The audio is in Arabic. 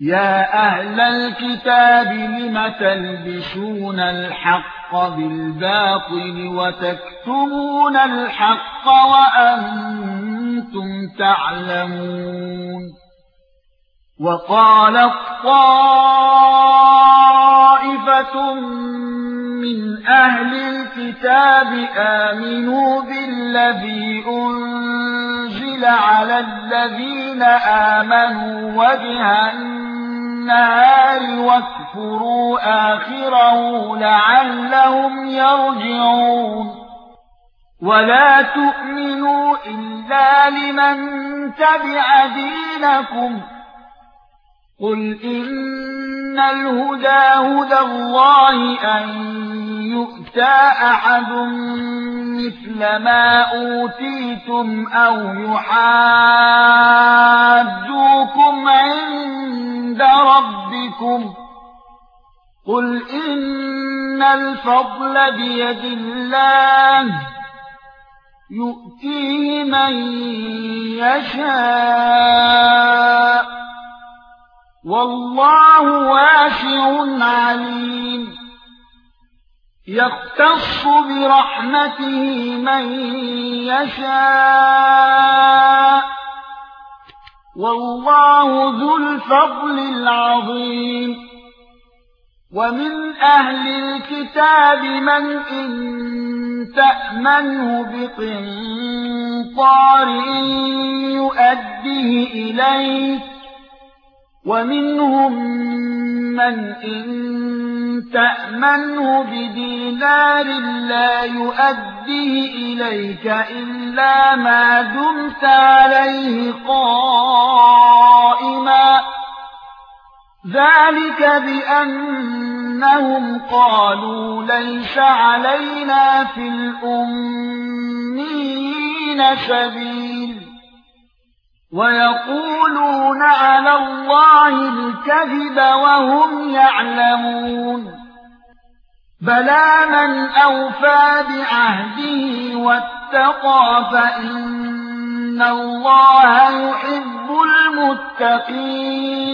يا أهل الكتاب لم تلبسون الحق بالباطل وتكتمون الحق وأنتم تعلمون وقال الطائفه من أهل الكتاب امنوا بالذي انزل على الذين امنوا وجه النهار واكفروا آخره لعلهم يرجعون. ولا تؤمنوا إلا لمن تبع دينكم. قل إن الهدى هدى الله أن يؤتى أحد مثل ما أوتيتم أو يحاجوكم عند ربكم. قل إن الفضل بيد الله. يؤتيه من يشاء. والله واسع عليم. يختص برحمته من يشاء. والله ذو الفضل العظيم. ومن أهل الكتاب من إن تأمنه بقنطار يؤديه إليك ومنهم من إن تأمنه بدينار لا يؤديه إليك إلا ما دمت عليه قائما. ذلك بأنهم قالوا ليس علينا في الأمين سبيل. ويقولون على الله الكذب وهم يعلمون. بلى من أوفى بعهده واتقى فإن الله يحب المتقين.